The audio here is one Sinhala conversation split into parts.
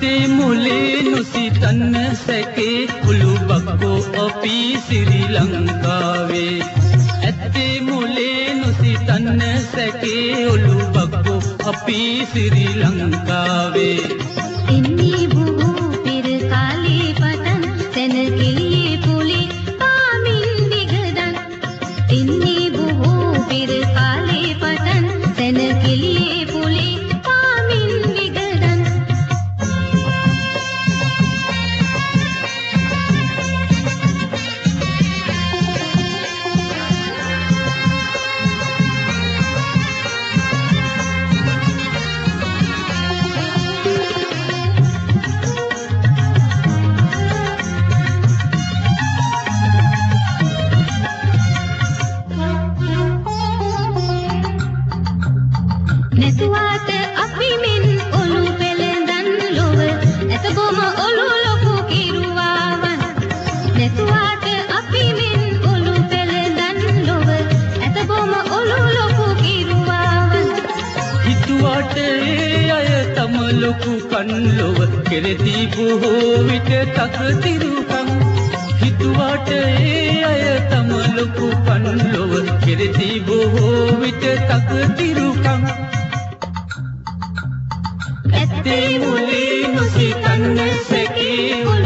ඇත්තේ මුලේ නොසිතන්න සැකේ උළු බක්කෝ අපි සිරි ලංකාවේ. ඇත්තේ මුලේ නොසිතන්න සැකේ උළු බක්කෝ අපි සිරි ලංකාවේ. හිතුවට ඒ අය තම ලොකු කන්ලොව කෙරෙති බොහෝ විට තකතිරුකම්. හිතුවට ඒ අය තම ලොකු කන්ලොව කෙරෙති බොහෝ විට තකතිරුකම්. ඇත්තේ මුලේ නොසිතන්න සැකේ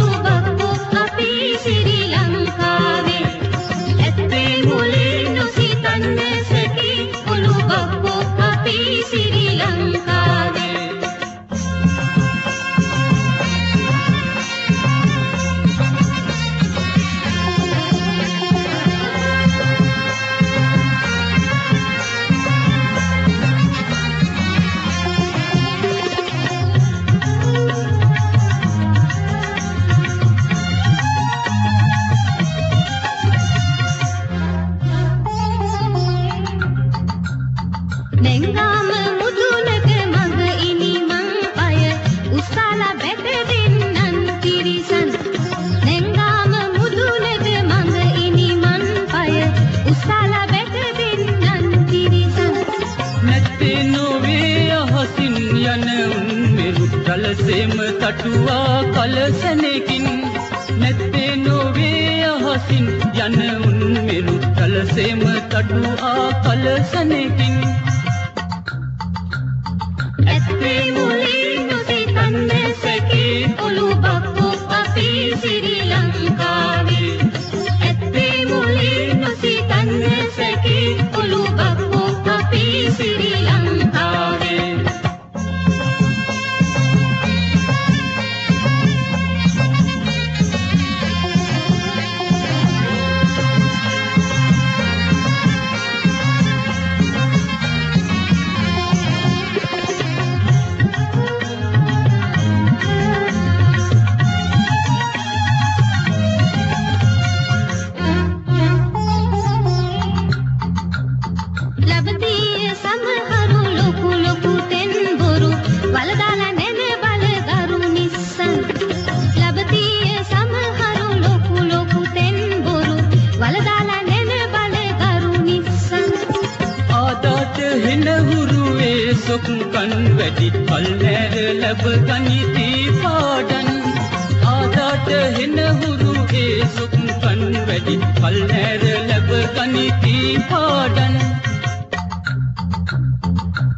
නැංගාම මුදුනක මඟ ඉනි මං අය. උස්සලා බැට දෙන්නන් තිරිසන් නැංගාම මුදුනක මඟ ඉනි මං අය. උස්සලා බැට දෙන්නන් තිරිසන් නැත්තේ නොවේ අහසින් යන උන්මෙරු කලසෙම තටුවා කලසනෙකින් නැත්තේ නොවේ අහසින් යන උන්මෙරු කලසෙම තටුවා කලසනෙකින් ඇත්තේ මුලේ නොසිතන්න සැකේ ඔලු බක්කෝ අපි ශ්‍රී ලංකාවේ ආදාට හෙන හුරුවේ සොක්කන් වැඩි කල් හැර ලැබ ගනිති පාඩන් ආදාට හෙන හුරුවේ සොක්කන් වැඩි කල් හැර ලැබ ගනිති පාඩන්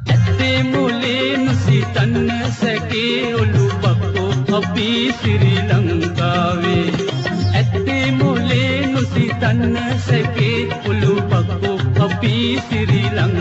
ඇත්තේ මුලේ නොසිතන්න සැකේ ඔලු බක්කෝ අපි සිරි ලංකාවේ. ඇත්තේ මුලේ නොසිතන්න සැකේ ඔලු බක්කෝ අපි සිරි ලංකාවේ